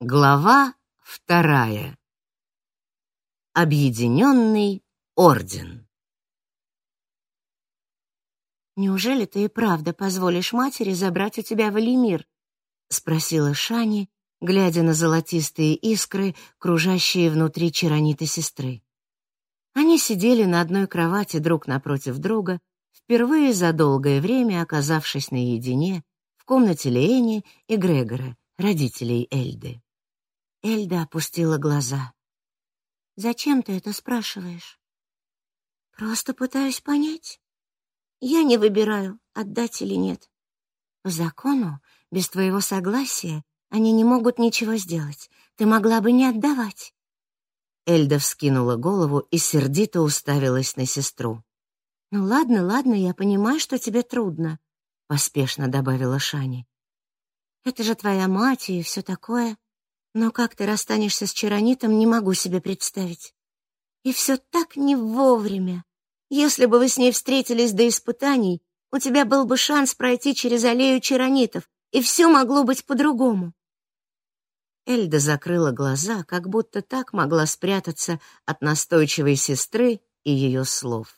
Глава вторая. Объединенный орден. «Неужели ты и правда позволишь матери забрать у тебя Валимир?» — спросила Шани, глядя на золотистые искры, кружащие внутри чаронита сестры. Они сидели на одной кровати друг напротив друга, впервые за долгое время оказавшись наедине в комнате Леэни и Грегора, родителей Эльды. Эльда опустила глаза. «Зачем ты это спрашиваешь?» «Просто пытаюсь понять. Я не выбираю, отдать или нет. По закону, без твоего согласия, они не могут ничего сделать. Ты могла бы не отдавать». Эльда вскинула голову и сердито уставилась на сестру. «Ну ладно, ладно, я понимаю, что тебе трудно», — поспешно добавила Шани. «Это же твоя мать и все такое. Но как ты расстанешься с Чаронитом, не могу себе представить. И все так не вовремя. Если бы вы с ней встретились до испытаний, у тебя был бы шанс пройти через аллею Чаронитов, и все могло быть по-другому. Эльда закрыла глаза, как будто так могла спрятаться от настойчивой сестры и ее слов.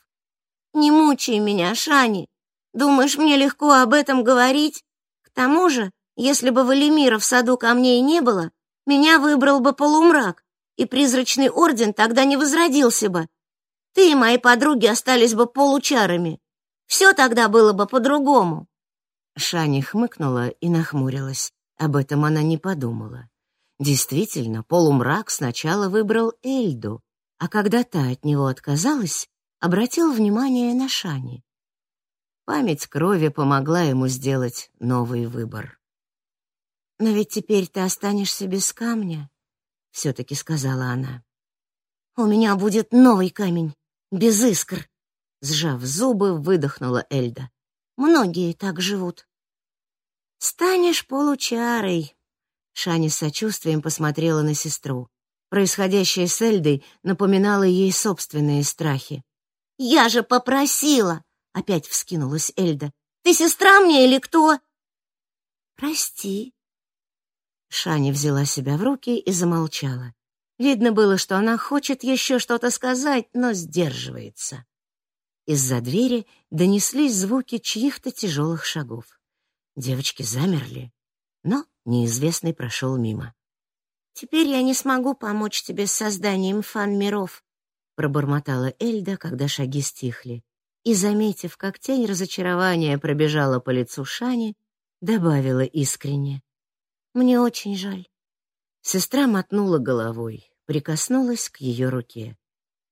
«Не мучай меня, Шани. Думаешь, мне легко об этом говорить? К тому же, если бы Валимира в саду камней не было, меня выбрал бы полумрак, и призрачный орден тогда не возродился бы. Ты и мои подруги остались бы получарами. Все тогда было бы по-другому. Шани хмыкнула и нахмурилась. Об этом она не подумала. Действительно, полумрак сначала выбрал Эльду, а когда та от него отказалась, обратил внимание на Шани. Память крови помогла ему сделать новый выбор. «Но ведь теперь ты останешься без камня», — все-таки сказала она. «У меня будет новый камень, без искр», — сжав зубы, выдохнула Эльда. «Многие так живут». «Станешь получарой», — Шани с сочувствием посмотрела на сестру. Происходящее с Эльдой напоминало ей собственные страхи. «Я же попросила!» — опять вскинулась Эльда. «Ты сестра мне или кто?» «Прости», Шани взяла себя в руки и замолчала. Видно было, что она хочет еще что-то сказать, но сдерживается. Из-за двери донеслись звуки чьих-то тяжелых шагов. Девочки замерли, но неизвестный прошел мимо. «Теперь я не смогу помочь тебе с созданием фан-миров», пробормотала Эльда, когда шаги стихли. И, заметив, как тень разочарования пробежала по лицу Шани, добавила искренне. Мне очень жаль. Сестра мотнула головой, прикоснулась к ее руке.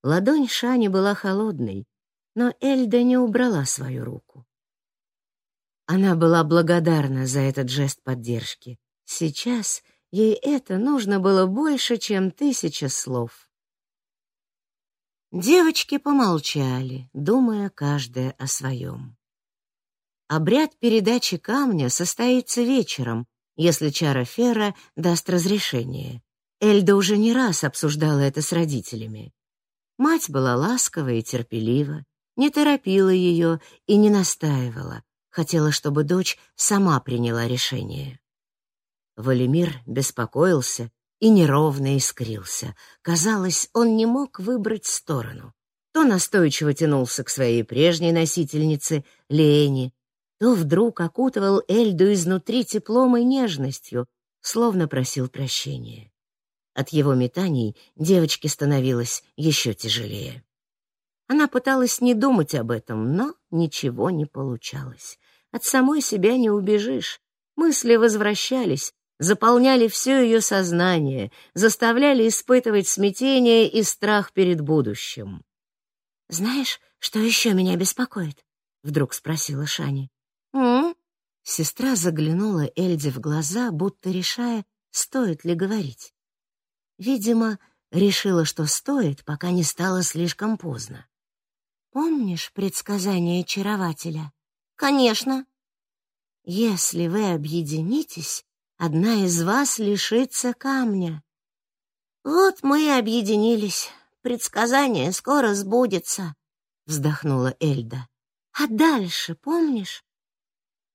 Ладонь Шани была холодной, но Эльда не убрала свою руку. Она была благодарна за этот жест поддержки. Сейчас ей это нужно было больше, чем тысяча слов. Девочки помолчали, думая каждая о своем. Обряд передачи камня состоится вечером, если Чара Ферра даст разрешение. Эльда уже не раз обсуждала это с родителями. Мать была ласкова и терпелива, не торопила ее и не настаивала, хотела, чтобы дочь сама приняла решение. Валимир беспокоился и неровно искрился. Казалось, он не мог выбрать сторону. То настойчиво тянулся к своей прежней носительнице Лене, то вдруг окутывал Эльду изнутри теплом и нежностью, словно просил прощения. От его метаний девочке становилось еще тяжелее. Она пыталась не думать об этом, но ничего не получалось. От самой себя не убежишь. Мысли возвращались, заполняли все ее сознание, заставляли испытывать смятение и страх перед будущим. «Знаешь, что еще меня беспокоит?» — вдруг спросила Шани. «М?», Сестра заглянула Эльде в глаза, будто решая, стоит ли говорить. Видимо, решила, что стоит, пока не стало слишком поздно. «Помнишь предсказание чарователя?» «Конечно». «Если вы объединитесь, одна из вас лишится камня». «Вот мы и объединились. Предсказание скоро сбудется», — вздохнула Эльда. «А дальше, помнишь?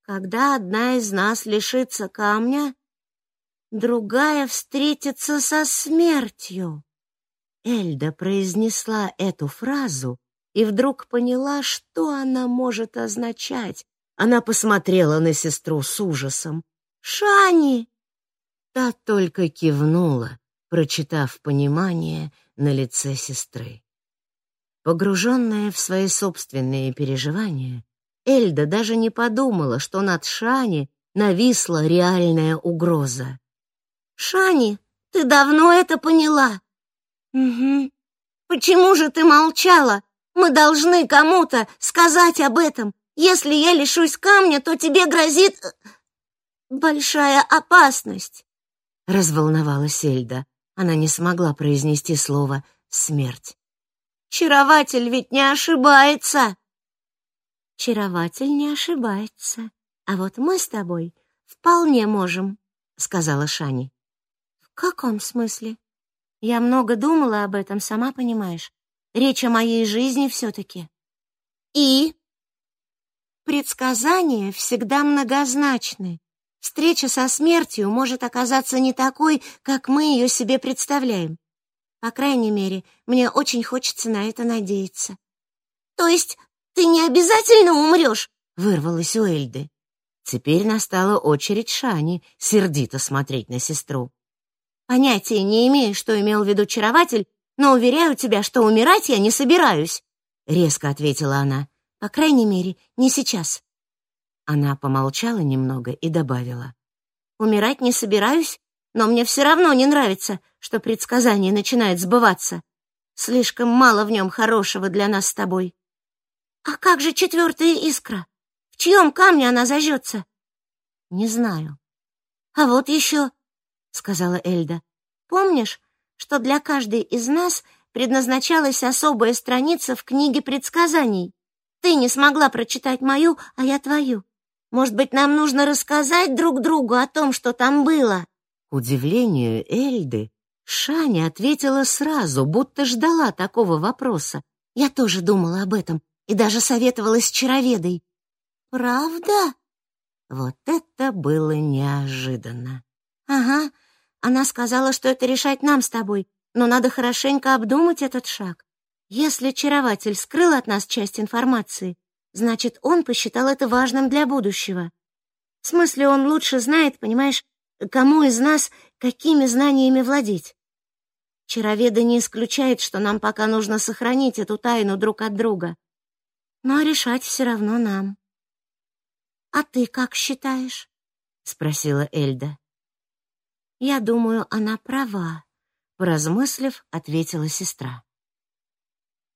Когда одна из нас лишится камня, другая встретится со смертью. Эльда произнесла эту фразу и вдруг поняла, что она может означать. Она посмотрела на сестру с ужасом. «Шани!» Та только кивнула, прочитав понимание на лице сестры. Погруженная в свои собственные переживания, Эльда даже не подумала, что над Шани нависла реальная угроза. «Шани, ты давно это поняла?» «Угу. Почему же ты молчала? Мы должны кому-то сказать об этом. Если я лишусь камня, то тебе грозит э, большая опасность». Разволновалась Эльда. Она не смогла произнести слово «смерть». «Чарователь ведь не ошибается!» «Чарователь не ошибается, а вот мы с тобой вполне можем», — сказала Шани. «В каком смысле?» Я много думала об этом, сама понимаешь. Речь о моей жизни все-таки. И? Предсказания всегда многозначны. Встреча со смертью может оказаться не такой, как мы ее себе представляем. По крайней мере, мне очень хочется на это надеяться. То есть ты не обязательно умрешь? Вырвалась у Эльды. Теперь настала очередь Шани сердито смотреть на сестру. Понятия не имею, что имел в виду чарователь, но уверяю тебя, что умирать я не собираюсь, резко ответила она. По крайней мере, не сейчас. Она помолчала немного и добавила: Умирать не собираюсь, но мне все равно не нравится, что предсказание начинает сбываться. Слишком мало в нем хорошего для нас с тобой. А как же четвертая искра? В чьем камне она зажжется? Не знаю. А вот еще сказала Эльда. Помнишь, что для каждой из нас предназначалась особая страница в книге предсказаний? Ты не смогла прочитать мою, а я твою. Может быть, нам нужно рассказать друг другу о том, что там было? К удивлению Эльды, Шаня ответила сразу, будто ждала такого вопроса. Я тоже думала об этом и даже советовалась с чароведой. Правда? Вот это было неожиданно. Ага, она сказала, что это решать нам с тобой, но надо хорошенько обдумать этот шаг. Если чарователь скрыл от нас часть информации, значит, он посчитал это важным для будущего. В смысле, он лучше знает, понимаешь, кому из нас какими знаниями владеть. Чароведа не исключает, что нам пока нужно сохранить эту тайну друг от друга. Но решать все равно нам. «А ты как считаешь?» — спросила Эльда. Я думаю, она права, поразмыслив, ответила сестра.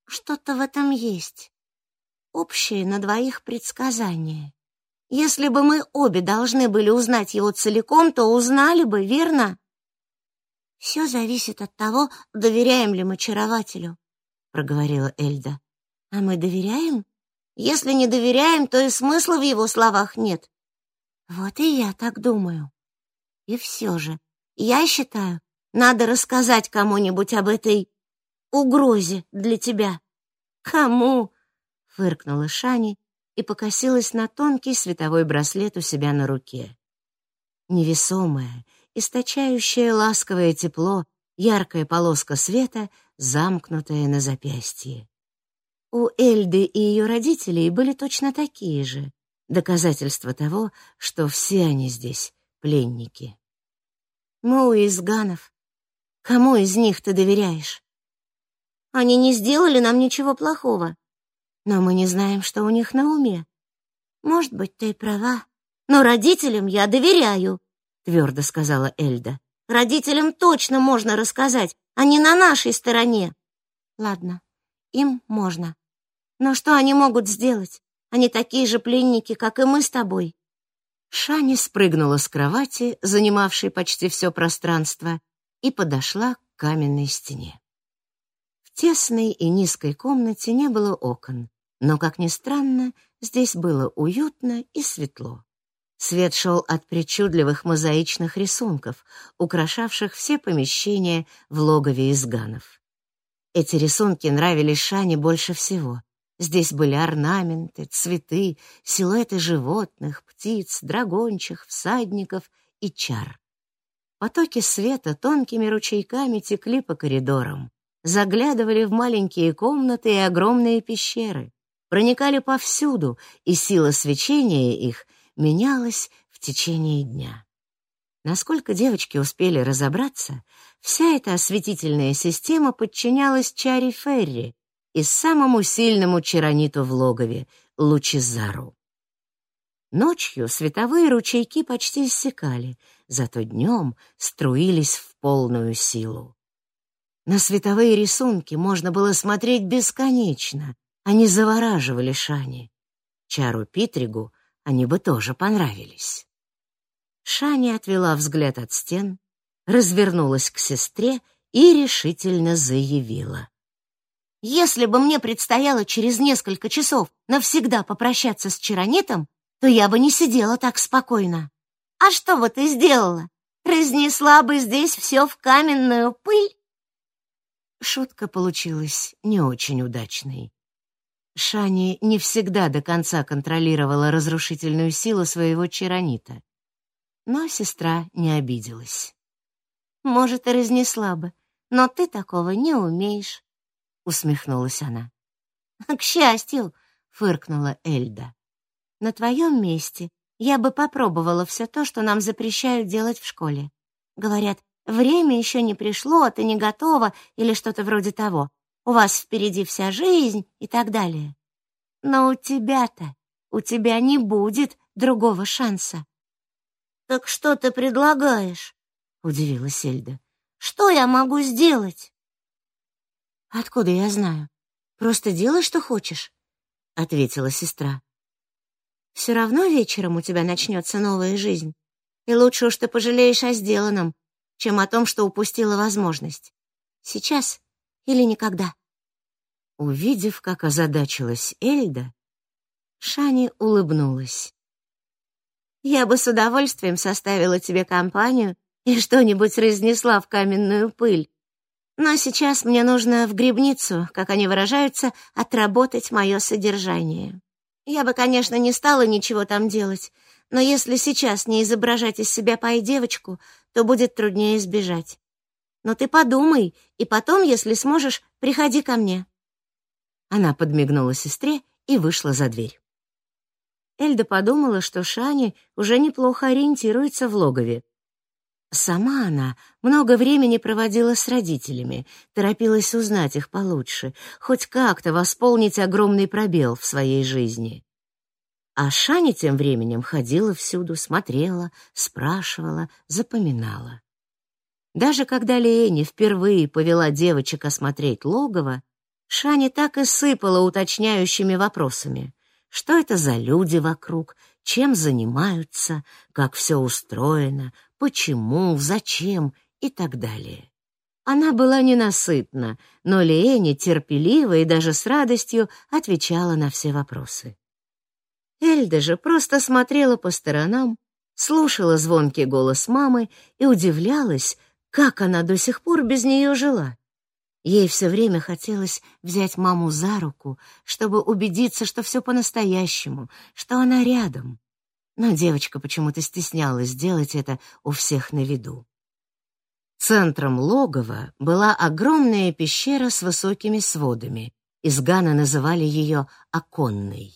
Что-то в этом есть. Общее на двоих предсказание. Если бы мы обе должны были узнать его целиком, то узнали бы, верно? Все зависит от того, доверяем ли мы чарователю, проговорила Эльда. А мы доверяем? Если не доверяем, то и смысла в его словах нет. Вот и я так думаю. И все же, я считаю, надо рассказать кому-нибудь об этой угрозе для тебя. Кому? фыркнула Шани и покосилась на тонкий световой браслет у себя на руке. Невесомая, источающая ласковое тепло, яркая полоска света, замкнутая на запястье. У Эльды и ее родителей были точно такие же, доказательства того, что все они здесь пленники. Мы у изганов. Кому из них ты доверяешь? Они не сделали нам ничего плохого, но мы не знаем, что у них на уме. Может быть, ты права, но родителям я доверяю, твердо сказала Эльда. Родителям точно можно рассказать, они на нашей стороне. Ладно, им можно. Но что они могут сделать? Они такие же пленники, как и мы с тобой. Шани спрыгнула с кровати, занимавшей почти все пространство, и подошла к каменной стене. В тесной и низкой комнате не было окон, но, как ни странно, здесь было уютно и светло. Свет шел от причудливых мозаичных рисунков, украшавших все помещения в логове изганов. Эти рисунки нравились Шане больше всего. Здесь были орнаменты, цветы, силуэты животных, птиц, драгончих, всадников и чар. Потоки света тонкими ручейками текли по коридорам, заглядывали в маленькие комнаты и огромные пещеры, проникали повсюду, и сила свечения их менялась в течение дня. Насколько девочки успели разобраться, вся эта осветительная система подчинялась чаре Ферри и самому сильному чарониту в логове — Лучезару. Ночью световые ручейки почти иссякали, зато днем струились в полную силу. На световые рисунки можно было смотреть бесконечно, они завораживали Шани. Чару Питригу они бы тоже понравились. Шани отвела взгляд от стен, развернулась к сестре и решительно заявила. «Если бы мне предстояло через несколько часов навсегда попрощаться с Чаронитом, то я бы не сидела так спокойно. А что бы ты сделала? Разнесла бы здесь все в каменную пыль? Шутка получилась не очень удачной. Шани не всегда до конца контролировала разрушительную силу своего чаронита. Но сестра не обиделась. «Может, и разнесла бы, но ты такого не умеешь», — усмехнулась она. «К счастью», — фыркнула Эльда. На твоем месте я бы попробовала все то, что нам запрещают делать в школе. Говорят, время еще не пришло, ты не готова или что-то вроде того. У вас впереди вся жизнь и так далее. Но у тебя-то, у тебя не будет другого шанса. Так что ты предлагаешь? Удивилась Эльда. Что я могу сделать? Откуда я знаю? Просто делай, что хочешь, ответила сестра. Все равно вечером у тебя начнется новая жизнь. И лучше уж ты пожалеешь о сделанном, чем о том, что упустила возможность. Сейчас или никогда. Увидев, как озадачилась Эльда, Шани улыбнулась. Я бы с удовольствием составила тебе компанию и что-нибудь разнесла в каменную пыль. Но сейчас мне нужно в грибницу, как они выражаются, отработать мое содержание. Я бы, конечно, не стала ничего там делать, но если сейчас не изображать из себя пай-девочку, то будет труднее избежать. Но ты подумай, и потом, если сможешь, приходи ко мне». Она подмигнула сестре и вышла за дверь. Эльда подумала, что Шани уже неплохо ориентируется в логове, Сама она много времени проводила с родителями, торопилась узнать их получше, хоть как-то восполнить огромный пробел в своей жизни. А Шани тем временем ходила всюду, смотрела, спрашивала, запоминала. Даже когда Леэни впервые повела девочек осмотреть логово, Шани так и сыпала уточняющими вопросами. Что это за люди вокруг, чем занимаются, как все устроено, почему, зачем и так далее. Она была ненасытна, но Леэни терпеливо и даже с радостью отвечала на все вопросы. Эльда же просто смотрела по сторонам, слушала звонкий голос мамы и удивлялась, как она до сих пор без нее жила. Ей все время хотелось взять маму за руку, чтобы убедиться, что все по-настоящему, что она рядом но девочка почему-то стеснялась сделать это у всех на виду. Центром логова была огромная пещера с высокими сводами. Из Гана называли ее Оконной.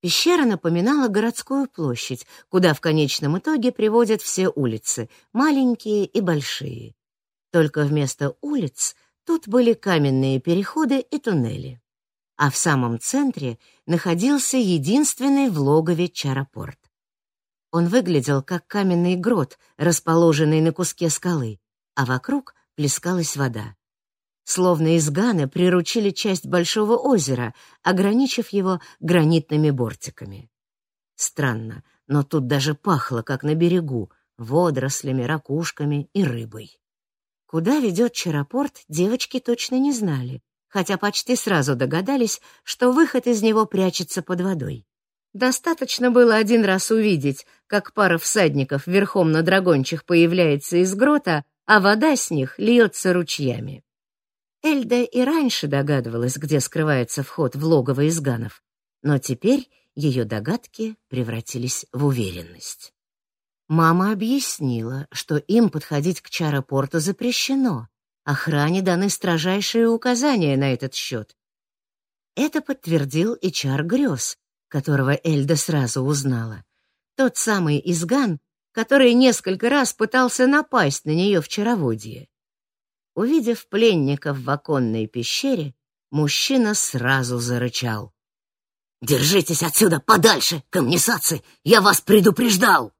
Пещера напоминала городскую площадь, куда в конечном итоге приводят все улицы, маленькие и большие. Только вместо улиц тут были каменные переходы и туннели а в самом центре находился единственный в логове чарапорт. Он выглядел как каменный грот, расположенный на куске скалы, а вокруг плескалась вода. Словно из Ганы приручили часть большого озера, ограничив его гранитными бортиками. Странно, но тут даже пахло, как на берегу, водорослями, ракушками и рыбой. Куда ведет чарапорт, девочки точно не знали, хотя почти сразу догадались, что выход из него прячется под водой. Достаточно было один раз увидеть, как пара всадников верхом на драгончих появляется из грота, а вода с них льется ручьями. Эльда и раньше догадывалась, где скрывается вход в логово изганов, но теперь ее догадки превратились в уверенность. Мама объяснила, что им подходить к чаропорту запрещено. Охране даны строжайшие указания на этот счет. Это подтвердил и чар грез, которого Эльда сразу узнала. Тот самый изган, который несколько раз пытался напасть на нее в чароводье. Увидев пленников в оконной пещере, мужчина сразу зарычал. «Держитесь отсюда подальше, камнесацы! Я вас предупреждал!»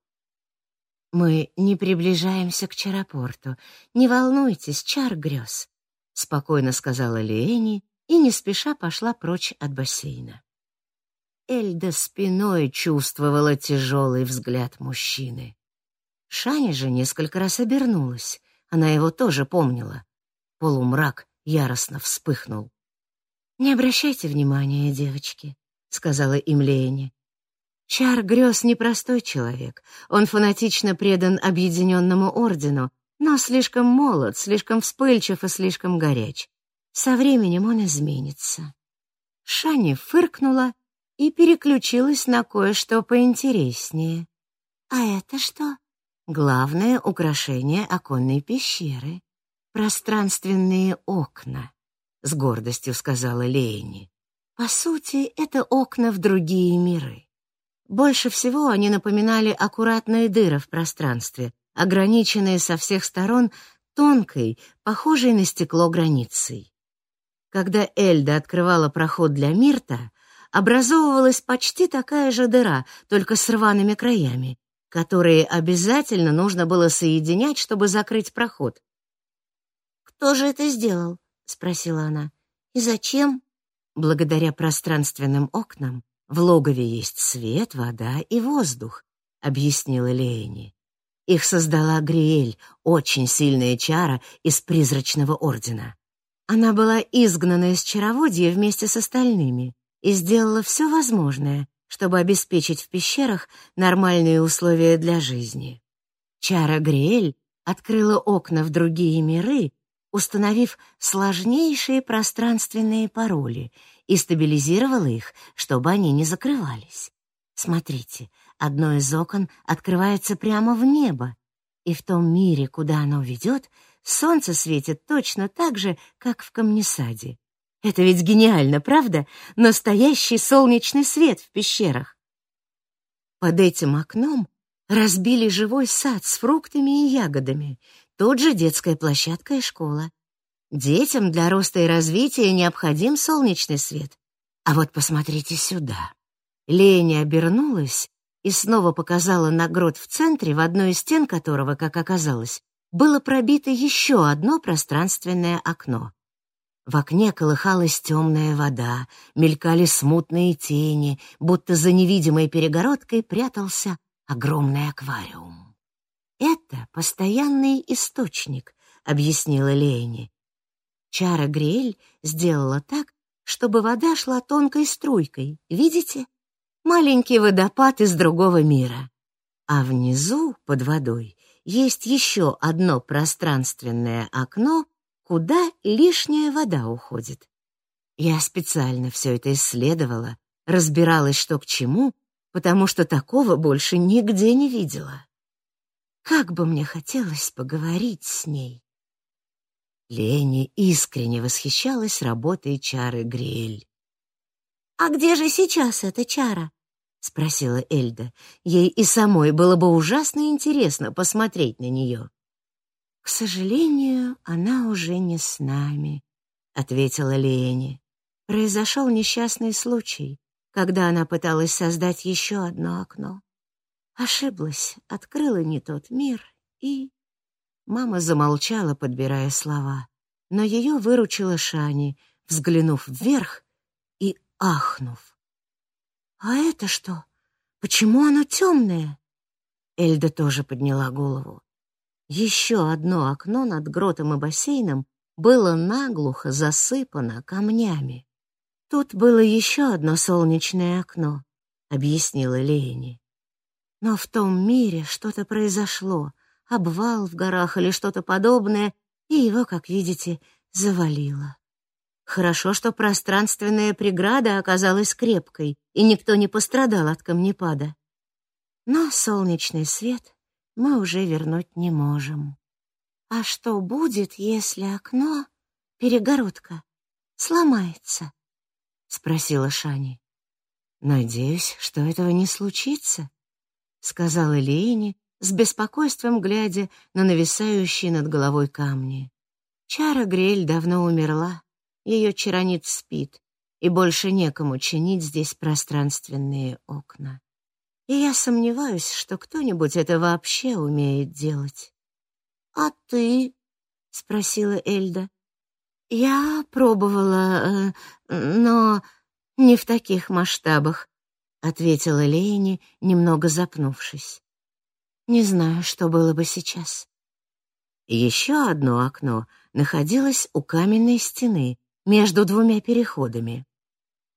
«Мы не приближаемся к Чарапорту. Не волнуйтесь, чар грез», — спокойно сказала Леэни и не спеша пошла прочь от бассейна. Эльда спиной чувствовала тяжелый взгляд мужчины. Шаня же несколько раз обернулась. Она его тоже помнила. Полумрак яростно вспыхнул. «Не обращайте внимания, девочки», — сказала им Леэни. Чар грез непростой человек. Он фанатично предан объединенному ордену, но слишком молод, слишком вспыльчив и слишком горяч. Со временем он изменится. Шани фыркнула и переключилась на кое-что поинтереснее. А это что? Главное украшение оконной пещеры. Пространственные окна, с гордостью сказала Лени. По сути, это окна в другие миры. Больше всего они напоминали аккуратные дыры в пространстве, ограниченные со всех сторон тонкой, похожей на стекло границей. Когда Эльда открывала проход для Мирта, образовывалась почти такая же дыра, только с рваными краями, которые обязательно нужно было соединять, чтобы закрыть проход. «Кто же это сделал?» — спросила она. «И зачем?» Благодаря пространственным окнам в логове есть свет, вода и воздух, объяснила Леони. Их создала Гриэль, очень сильная чара из призрачного ордена. Она была изгнана из чароводья вместе с остальными и сделала все возможное, чтобы обеспечить в пещерах нормальные условия для жизни. Чара Гриэль открыла окна в другие миры, установив сложнейшие пространственные пароли и стабилизировала их, чтобы они не закрывались. Смотрите, одно из окон открывается прямо в небо, и в том мире, куда оно ведет, солнце светит точно так же, как в камнесаде. Это ведь гениально, правда? Настоящий солнечный свет в пещерах. Под этим окном разбили живой сад с фруктами и ягодами, тут же детская площадка и школа. Детям для роста и развития необходим солнечный свет. А вот посмотрите сюда. Леня обернулась и снова показала на грот в центре, в одной из стен которого, как оказалось, было пробито еще одно пространственное окно. В окне колыхалась темная вода, мелькали смутные тени, будто за невидимой перегородкой прятался огромный аквариум. «Это постоянный источник», — объяснила Лени. Чара Гриэль сделала так, чтобы вода шла тонкой струйкой. Видите? Маленький водопад из другого мира. А внизу, под водой, есть еще одно пространственное окно, куда лишняя вода уходит. Я специально все это исследовала, разбиралась, что к чему, потому что такого больше нигде не видела. Как бы мне хотелось поговорить с ней. Лени искренне восхищалась работой чары Гриэль. «А где же сейчас эта чара?» — спросила Эльда. Ей и самой было бы ужасно интересно посмотреть на нее. «К сожалению, она уже не с нами», — ответила Лени. «Произошел несчастный случай, когда она пыталась создать еще одно окно. Ошиблась, открыла не тот мир и...» Мама замолчала, подбирая слова, но ее выручила Шани, взглянув вверх и ахнув. «А это что? Почему оно темное?» Эльда тоже подняла голову. Еще одно окно над гротом и бассейном было наглухо засыпано камнями. «Тут было еще одно солнечное окно», — объяснила Лени. «Но в том мире что-то произошло, обвал в горах или что-то подобное, и его, как видите, завалило. Хорошо, что пространственная преграда оказалась крепкой, и никто не пострадал от камнепада. Но солнечный свет мы уже вернуть не можем. А что будет, если окно, перегородка, сломается? спросила Шани. Надеюсь, что этого не случится, сказала Лени, с беспокойством глядя на нависающие над головой камни. Чара Грель давно умерла, ее чаранит спит, и больше некому чинить здесь пространственные окна. И я сомневаюсь, что кто-нибудь это вообще умеет делать. «А ты?» — спросила Эльда. «Я пробовала, э, но не в таких масштабах», — ответила Лейни, немного запнувшись. «Не знаю, что было бы сейчас». Еще одно окно находилось у каменной стены между двумя переходами.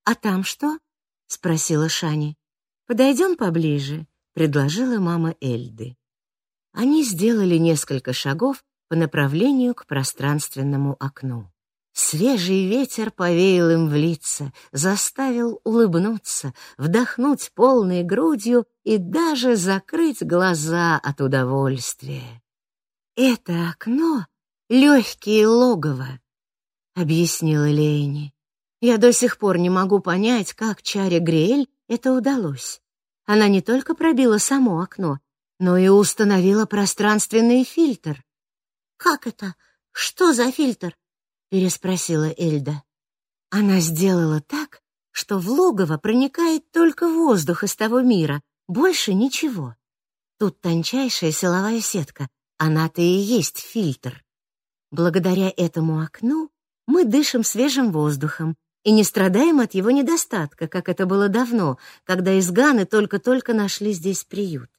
«А там что?» — спросила Шани. «Подойдем поближе», — предложила мама Эльды. Они сделали несколько шагов по направлению к пространственному окну. Свежий ветер повеял им в лица, заставил улыбнуться, вдохнуть полной грудью и даже закрыть глаза от удовольствия. «Это окно — легкие логово», — объяснила Лейни. «Я до сих пор не могу понять, как Чаре Гриэль это удалось. Она не только пробила само окно, но и установила пространственный фильтр. «Как это? Что за фильтр?» — переспросила Эльда. Она сделала так, что в логово проникает только воздух из того мира, больше ничего. Тут тончайшая силовая сетка, она-то и есть фильтр. Благодаря этому окну мы дышим свежим воздухом и не страдаем от его недостатка, как это было давно, когда изганы только-только нашли здесь приют.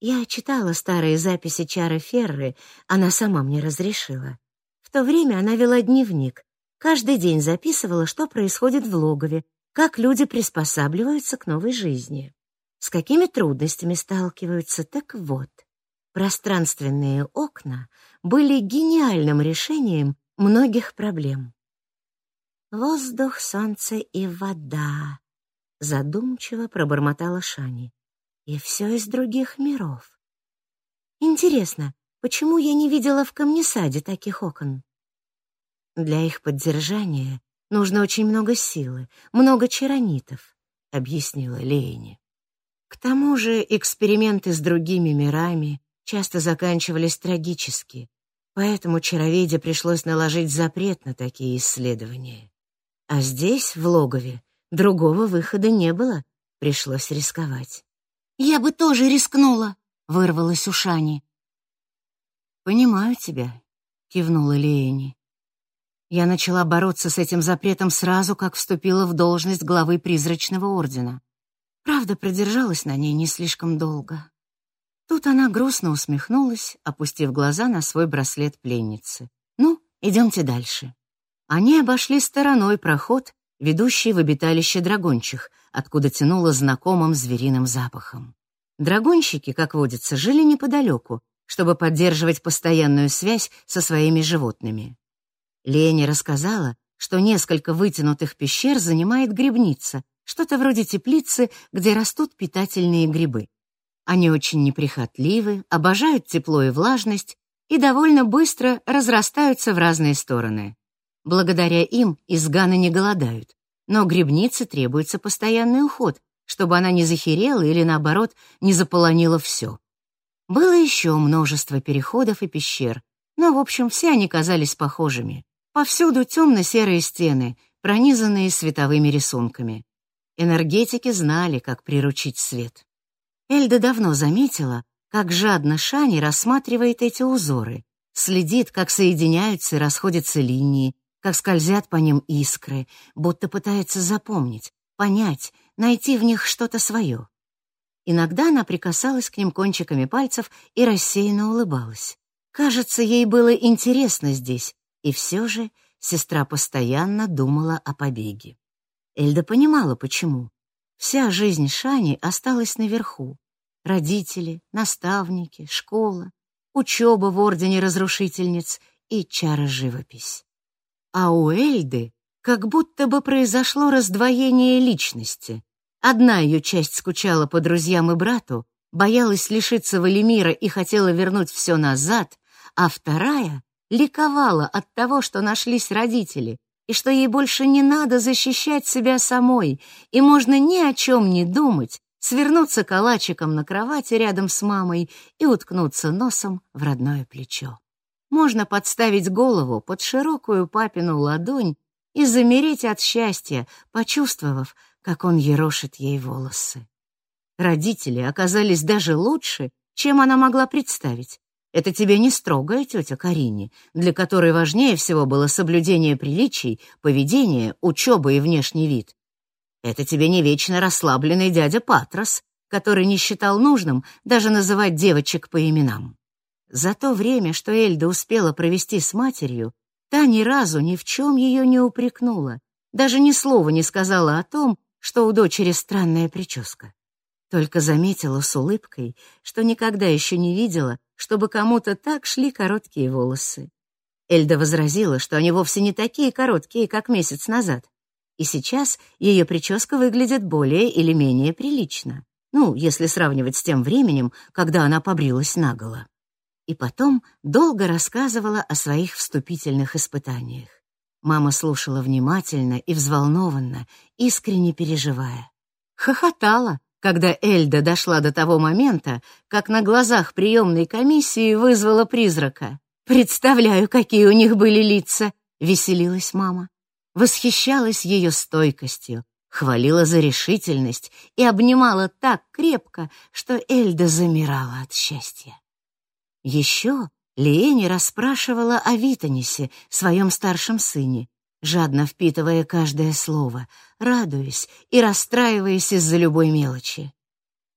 Я читала старые записи Чары Ферры, она сама мне разрешила. В то время она вела дневник, каждый день записывала, что происходит в логове, как люди приспосабливаются к новой жизни, с какими трудностями сталкиваются. Так вот, пространственные окна были гениальным решением многих проблем. Воздух, солнце и вода, задумчиво пробормотала Шани. И все из других миров. Интересно, почему я не видела в камнесаде таких окон? Для их поддержания нужно очень много силы, много чаранитов, объяснила Лейни. К тому же эксперименты с другими мирами часто заканчивались трагически, поэтому чароведе пришлось наложить запрет на такие исследования. А здесь, в логове, другого выхода не было, пришлось рисковать. «Я бы тоже рискнула», — вырвалась у Шани. «Понимаю тебя», — кивнула Леони. Я начала бороться с этим запретом сразу, как вступила в должность главы призрачного ордена. Правда, продержалась на ней не слишком долго. Тут она грустно усмехнулась, опустив глаза на свой браслет пленницы. «Ну, идемте дальше». Они обошли стороной проход, ведущий в обиталище драгончих, откуда тянуло знакомым звериным запахом. Драгонщики, как водится, жили неподалеку, чтобы поддерживать постоянную связь со своими животными. Лени рассказала, что несколько вытянутых пещер занимает грибница, что-то вроде теплицы, где растут питательные грибы. Они очень неприхотливы, обожают тепло и влажность и довольно быстро разрастаются в разные стороны. Благодаря им изганы не голодают, но грибнице требуется постоянный уход, чтобы она не захерела или, наоборот, не заполонила все. Было еще множество переходов и пещер, но, в общем, все они казались похожими. Повсюду темно-серые стены, пронизанные световыми рисунками. Энергетики знали, как приручить свет. Эльда давно заметила, как жадно Шани рассматривает эти узоры, следит, как соединяются и расходятся линии, как скользят по ним искры, будто пытается запомнить, понять, найти в них что-то свое. Иногда она прикасалась к ним кончиками пальцев и рассеянно улыбалась. Кажется, ей было интересно здесь, и все же сестра постоянно думала о побеге. Эльда понимала, почему. Вся жизнь Шани осталась наверху. Родители, наставники, школа, учеба в Ордене Разрушительниц и чара-живопись. А у Эльды как будто бы произошло раздвоение личности. Одна ее часть скучала по друзьям и брату, боялась лишиться Валимира и хотела вернуть все назад, а вторая ликовала от того, что нашлись родители, и что ей больше не надо защищать себя самой, и можно ни о чем не думать, свернуться калачиком на кровати рядом с мамой и уткнуться носом в родное плечо. Можно подставить голову под широкую папину ладонь и замереть от счастья, почувствовав, как он ерошит ей волосы. Родители оказались даже лучше, чем она могла представить. Это тебе не строгая тетя Карине, для которой важнее всего было соблюдение приличий, поведение, учеба и внешний вид. Это тебе не вечно расслабленный дядя Патрос, который не считал нужным даже называть девочек по именам. За то время, что Эльда успела провести с матерью, та ни разу ни в чем ее не упрекнула, даже ни слова не сказала о том, что у дочери странная прическа. Только заметила с улыбкой, что никогда еще не видела, чтобы кому-то так шли короткие волосы. Эльда возразила, что они вовсе не такие короткие, как месяц назад. И сейчас ее прическа выглядит более или менее прилично. Ну, если сравнивать с тем временем, когда она побрилась наголо. И потом долго рассказывала о своих вступительных испытаниях. Мама слушала внимательно и взволнованно, искренне переживая. Хохотала, когда Эльда дошла до того момента, как на глазах приемной комиссии вызвала призрака. «Представляю, какие у них были лица!» — веселилась мама. Восхищалась ее стойкостью, хвалила за решительность и обнимала так крепко, что Эльда замирала от счастья. Еще Лиэни расспрашивала о Витанисе, своем старшем сыне, жадно впитывая каждое слово, радуясь и расстраиваясь из-за любой мелочи.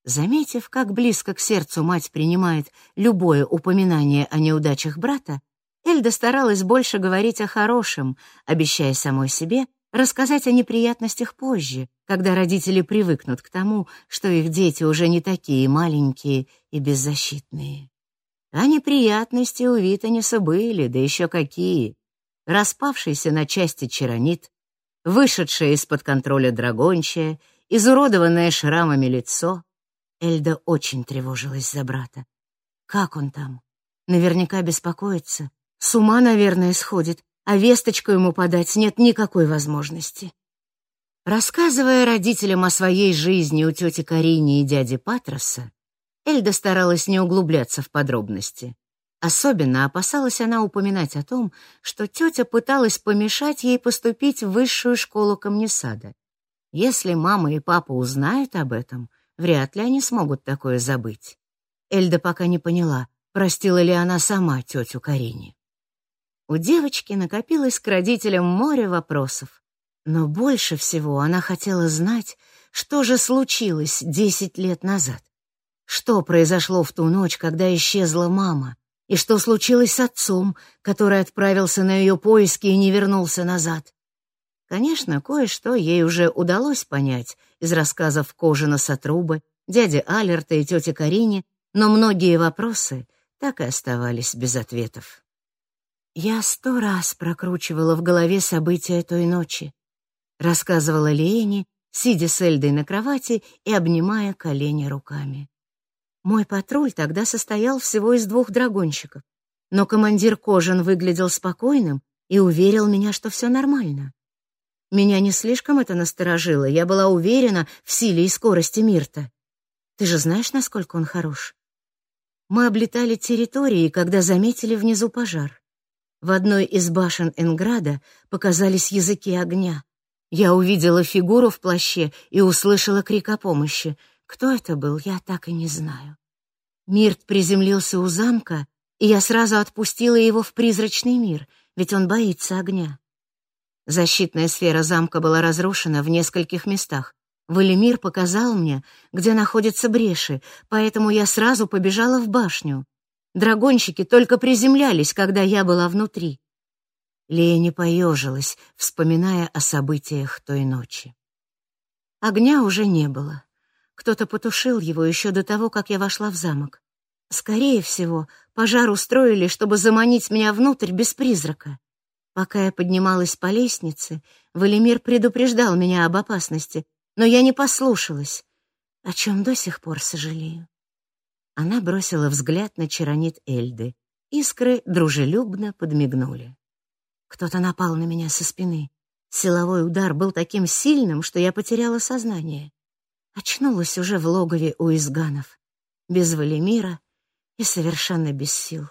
Заметив, как близко к сердцу мать принимает любое упоминание о неудачах брата, Эльда старалась больше говорить о хорошем, обещая самой себе рассказать о неприятностях позже, когда родители привыкнут к тому, что их дети уже не такие маленькие и беззащитные. А неприятности у Витаниса были, да еще какие распавшийся на части черонит, вышедшее из-под контроля драгончая, изуродованное шрамами лицо. Эльда очень тревожилась за брата. Как он там? Наверняка беспокоится. С ума, наверное, сходит, а весточку ему подать нет никакой возможности. Рассказывая родителям о своей жизни у тети Карини и дяди Патроса, Эльда старалась не углубляться в подробности. Особенно опасалась она упоминать о том, что тетя пыталась помешать ей поступить в высшую школу камнесада. Если мама и папа узнают об этом, вряд ли они смогут такое забыть. Эльда пока не поняла, простила ли она сама тетю Карине. У девочки накопилось к родителям море вопросов, но больше всего она хотела знать, что же случилось десять лет назад. Что произошло в ту ночь, когда исчезла мама? И что случилось с отцом, который отправился на ее поиски и не вернулся назад? Конечно, кое-что ей уже удалось понять из рассказов Кожина Сатрубы, дяди Алерта и тети Карине, но многие вопросы так и оставались без ответов. «Я сто раз прокручивала в голове события той ночи», рассказывала Лени, сидя с Эльдой на кровати и обнимая колени руками. Мой патруль тогда состоял всего из двух драгонщиков, но командир Кожин выглядел спокойным и уверил меня, что все нормально. Меня не слишком это насторожило, я была уверена в силе и скорости Мирта. Ты же знаешь, насколько он хорош. Мы облетали территории, когда заметили внизу пожар. В одной из башен Энграда показались языки огня. Я увидела фигуру в плаще и услышала крик о помощи — кто это был, я так и не знаю. Мирт приземлился у замка, и я сразу отпустила его в призрачный мир, ведь он боится огня. Защитная сфера замка была разрушена в нескольких местах. Валимир показал мне, где находятся бреши, поэтому я сразу побежала в башню. Драгонщики только приземлялись, когда я была внутри. Лея не поежилась, вспоминая о событиях той ночи. Огня уже не было. Кто-то потушил его еще до того, как я вошла в замок. Скорее всего, пожар устроили, чтобы заманить меня внутрь без призрака. Пока я поднималась по лестнице, Валимир предупреждал меня об опасности, но я не послушалась, о чем до сих пор сожалею. Она бросила взгляд на чаронит Эльды. Искры дружелюбно подмигнули. Кто-то напал на меня со спины. Силовой удар был таким сильным, что я потеряла сознание. Очнулась уже в логове у изганов, без Валимира и совершенно без сил.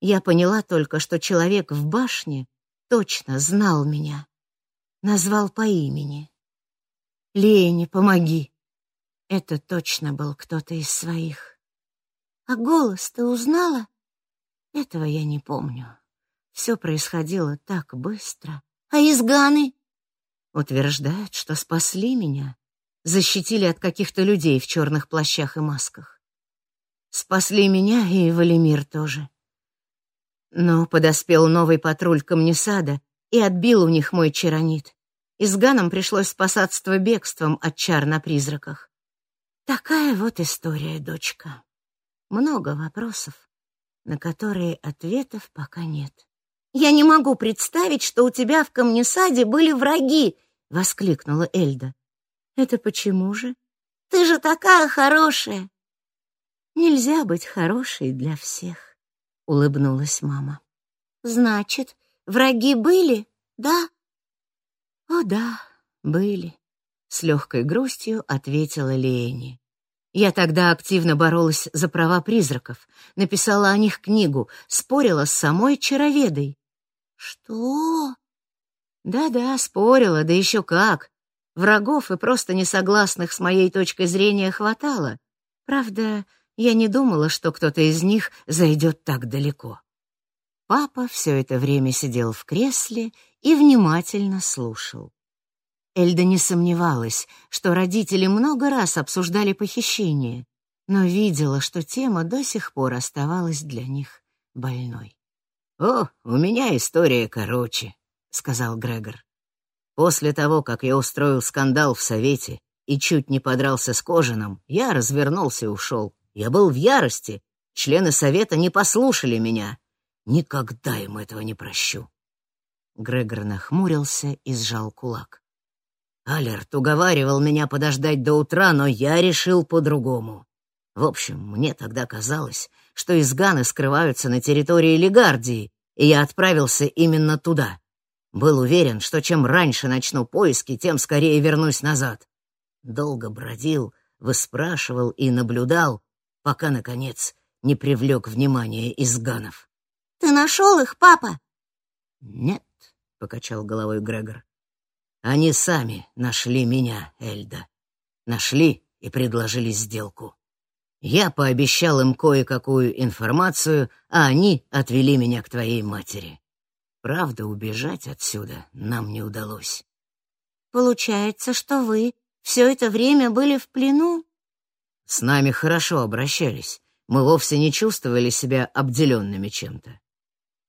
Я поняла только, что человек в башне точно знал меня, назвал по имени. «Лени, помоги!» Это точно был кто-то из своих. А голос ты узнала? Этого я не помню. Все происходило так быстро. А изганы? Утверждают, что спасли меня, защитили от каких-то людей в черных плащах и масках. Спасли меня и Валимир тоже. Но подоспел новый патруль камнесада и отбил у них мой чаронит. Изганам пришлось спасаться бегством от чар на призраках. Такая вот история, дочка. Много вопросов, на которые ответов пока нет. «Я не могу представить, что у тебя в камнесаде были враги!» — воскликнула Эльда. «Это почему же? Ты же такая хорошая!» «Нельзя быть хорошей для всех», — улыбнулась мама. «Значит, враги были, да?» «О да, были», — с легкой грустью ответила Лени. «Я тогда активно боролась за права призраков, написала о них книгу, спорила с самой Чароведой». «Что?» «Да-да, спорила, да еще как. Врагов и просто несогласных с моей точкой зрения хватало. Правда, я не думала, что кто-то из них зайдет так далеко». Папа все это время сидел в кресле и внимательно слушал. Эльда не сомневалась, что родители много раз обсуждали похищение, но видела, что тема до сих пор оставалась для них больной. «О, у меня история короче», — сказал Грегор. «После того, как я устроил скандал в совете и чуть не подрался с Кожаным, я развернулся и ушел. Я был в ярости. Члены совета не послушали меня. Никогда им этого не прощу. Грегор нахмурился и сжал кулак. Алерт уговаривал меня подождать до утра, но я решил по-другому. В общем, мне тогда казалось, что изганы скрываются на территории Легардии, и я отправился именно туда. Был уверен, что чем раньше начну поиски, тем скорее вернусь назад. Долго бродил, выспрашивал и наблюдал, пока, наконец, не привлек внимание изганов. «Ты нашел их, папа?» «Нет», — покачал головой Грегор. «Они сами нашли меня, Эльда. Нашли и предложили сделку. Я пообещал им кое-какую информацию, а они отвели меня к твоей матери. Правда, убежать отсюда нам не удалось». «Получается, что вы все это время были в плену?» «С нами хорошо обращались. Мы вовсе не чувствовали себя обделенными чем-то.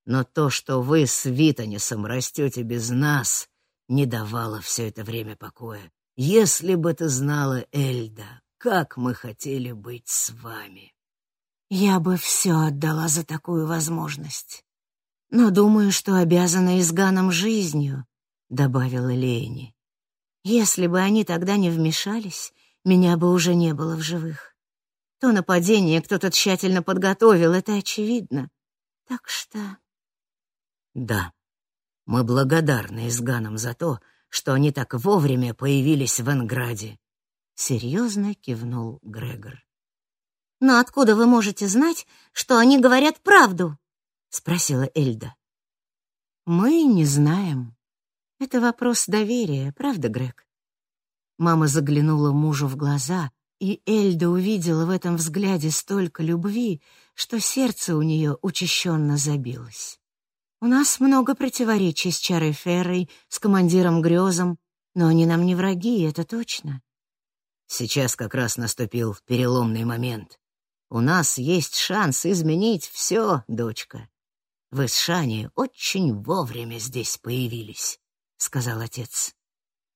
Но то, что вы с Витанисом растете без нас, не давало все это время покоя. Если бы ты знала, Эльда, как мы хотели быть с вами. Я бы все отдала за такую возможность. Но думаю, что обязана изганом жизнью, — добавила Лени. Если бы они тогда не вмешались, меня бы уже не было в живых. То нападение кто-то тщательно подготовил, это очевидно. Так что да, мы благодарны изганам за то, что они так вовремя появились в Энграде. Серьезно кивнул Грегор. Но откуда вы можете знать, что они говорят правду? Спросила Эльда. Мы не знаем. Это вопрос доверия, правда, Грег? Мама заглянула мужу в глаза, и Эльда увидела в этом взгляде столько любви, что сердце у нее учащенно забилось. У нас много противоречий с Чарой Феррой, с командиром Грёзом, но они нам не враги, это точно. Сейчас как раз наступил переломный момент. У нас есть шанс изменить все, дочка. Вы с Шани очень вовремя здесь появились, — сказал отец.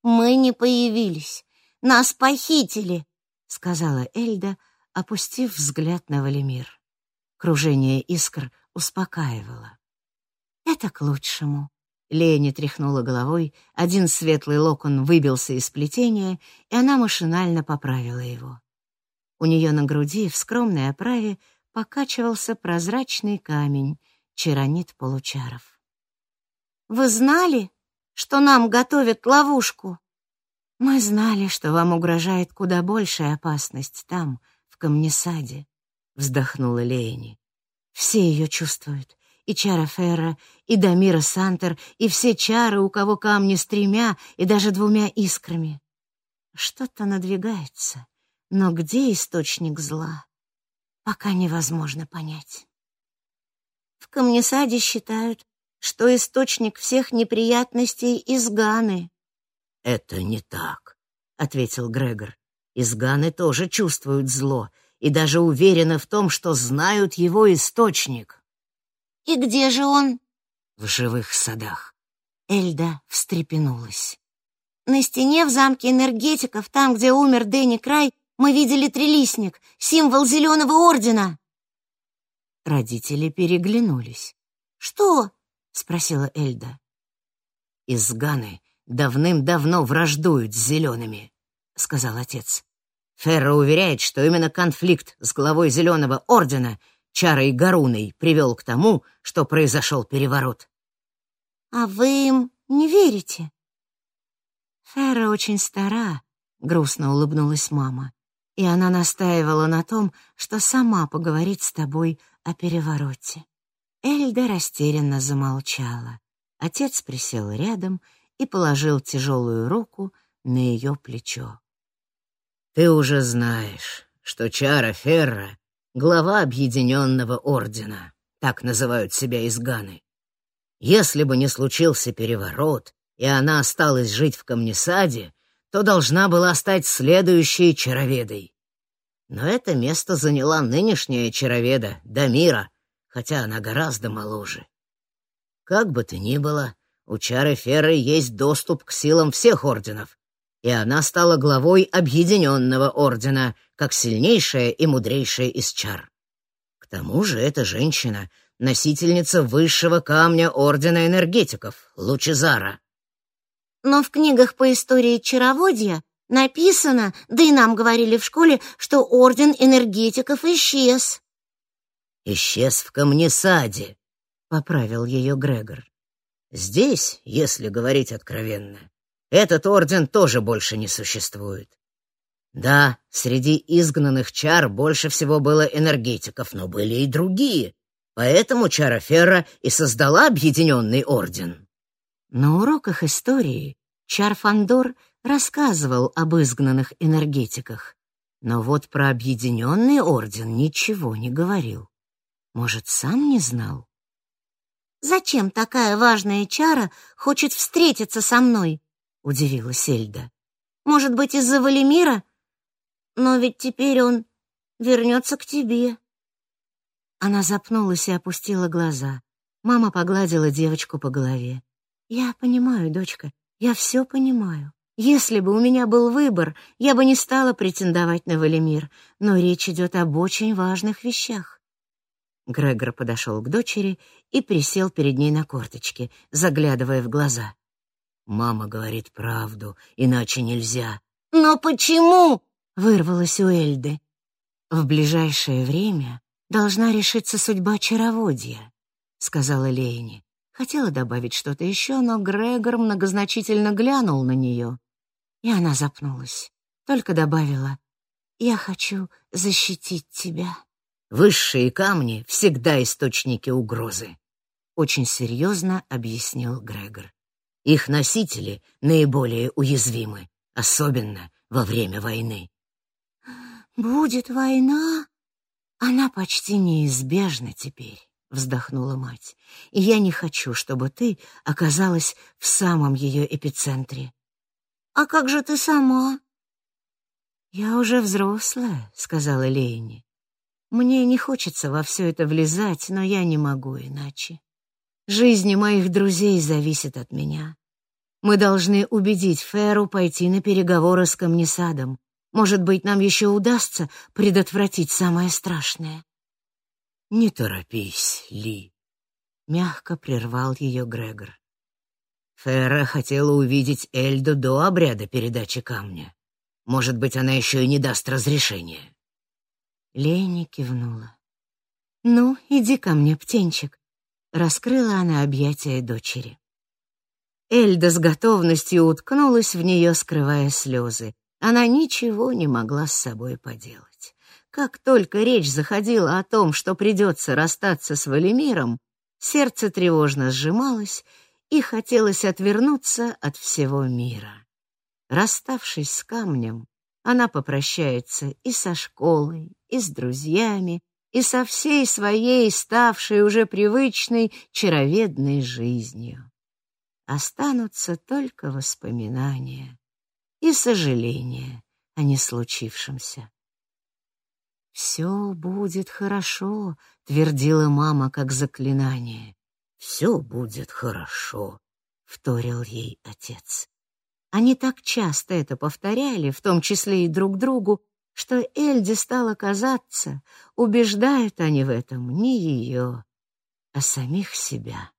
Мы не появились, нас похитили, — сказала Эльда, опустив взгляд на Валимир. Кружение искр успокаивало. Это к лучшему. Лени тряхнула головой, один светлый локон выбился из плетения, и она машинально поправила его. У нее на груди в скромной оправе покачивался прозрачный камень, черонит получаров. «Вы знали, что нам готовят ловушку?» «Мы знали, что вам угрожает куда большая опасность там, в камнесаде», — вздохнула Леони. «Все ее чувствуют, и Чара Ферра, и Дамира Сантер, и все чары, у кого камни с тремя и даже двумя искрами. Что-то надвигается, но где источник зла, пока невозможно понять. В камнесаде считают, что источник всех неприятностей из Ганы. «Это не так», — ответил Грегор. «Изганы тоже чувствуют зло и даже уверены в том, что знают его источник». «И где же он?» «В живых садах». Эльда встрепенулась. «На стене в замке энергетиков, там, где умер Дэнни Край, мы видели трилистник, символ Зеленого Ордена». Родители переглянулись. «Что?» — спросила Эльда. «Изганы давным-давно враждуют с зелеными», — сказал отец. Ферро уверяет, что именно конфликт с главой Зеленого Ордена, Чарой Гаруной, привел к тому, что произошел переворот. «А вы им не верите?» «Ферро очень стара», — грустно улыбнулась мама, «и она настаивала на том, что сама поговорит с тобой о перевороте». Эльда растерянно замолчала. Отец присел рядом и положил тяжелую руку на ее плечо. «Ты уже знаешь, что Чара Ферра — глава Объединенного Ордена, так называют себя изганы. Если бы не случился переворот, и она осталась жить в Камнесаде, то должна была стать следующей чароведой. Но это место заняла нынешняя чароведа, Дамира, хотя она гораздо моложе. Как бы то ни было, у Чары Ферры есть доступ к силам всех орденов, и она стала главой объединенного ордена, как сильнейшая и мудрейшая из чар. К тому же эта женщина — носительница высшего камня Ордена Энергетиков, Лучезара. Но в книгах по истории чароводья написано, да и нам говорили в школе, что Орден Энергетиков исчез. «Исчез в камнесаде», — поправил ее Грегор. «Здесь, если говорить откровенно, этот орден тоже больше не существует. Да, среди изгнанных чар больше всего было энергетиков, но были и другие, поэтому чара Ферра и создала объединенный орден». На уроках истории Чар Фандор рассказывал об изгнанных энергетиках, но вот про объединенный орден ничего не говорил. Может, сам не знал? «Зачем такая важная чара хочет встретиться со мной?» — удивилась Эльда. «Может быть, из-за Валимира? Но ведь теперь он вернется к тебе». Она запнулась и опустила глаза. Мама погладила девочку по голове. «Я понимаю, дочка, я все понимаю. Если бы у меня был выбор, я бы не стала претендовать на Валимир, но речь идет об очень важных вещах. Грегор подошел к дочери и присел перед ней на корточки, заглядывая в глаза. «Мама говорит правду, иначе нельзя». «Но почему?» — вырвалось у Эльды. «В ближайшее время должна решиться судьба чароводья», — сказала Лейни. Хотела добавить что-то еще, но Грегор многозначительно глянул на нее, и она запнулась. Только добавила «Я хочу защитить тебя». Высшие камни всегда источники угрозы, очень серьезно объяснил Грегор. Их носители наиболее уязвимы, особенно во время войны. Будет война? Она почти неизбежна теперь, вздохнула мать. И я не хочу, чтобы ты оказалась в самом ее эпицентре. А как же ты сама? Я уже взрослая, сказала Лейни. Мне не хочется во все это влезать, но я не могу иначе. Жизни моих друзей зависит от меня. Мы должны убедить Феру пойти на переговоры с Камнесадом. Может быть, нам еще удастся предотвратить самое страшное. Не торопись, Ли, мягко прервал ее Грегор. Фера хотела увидеть Эльду до обряда передачи камня. Может быть, она еще и не даст разрешения. Лени кивнула. «Ну, иди ко мне, птенчик», — раскрыла она объятия дочери. Эльда с готовностью уткнулась в нее, скрывая слезы. Она ничего не могла с собой поделать. Как только речь заходила о том, что придется расстаться с Валимиром, сердце тревожно сжималось, и хотелось отвернуться от всего мира. Расставшись с камнем, она попрощается и со школой, и с друзьями, и со всей своей, ставшей уже привычной, чароведной жизнью. Останутся только воспоминания и сожаления о не случившемся. «Все будет хорошо», — твердила мама как заклинание. «Все будет хорошо», — вторил ей отец. Они так часто это повторяли, в том числе и друг другу, что Эльде стало казаться, убеждают они в этом не ее, а самих себя.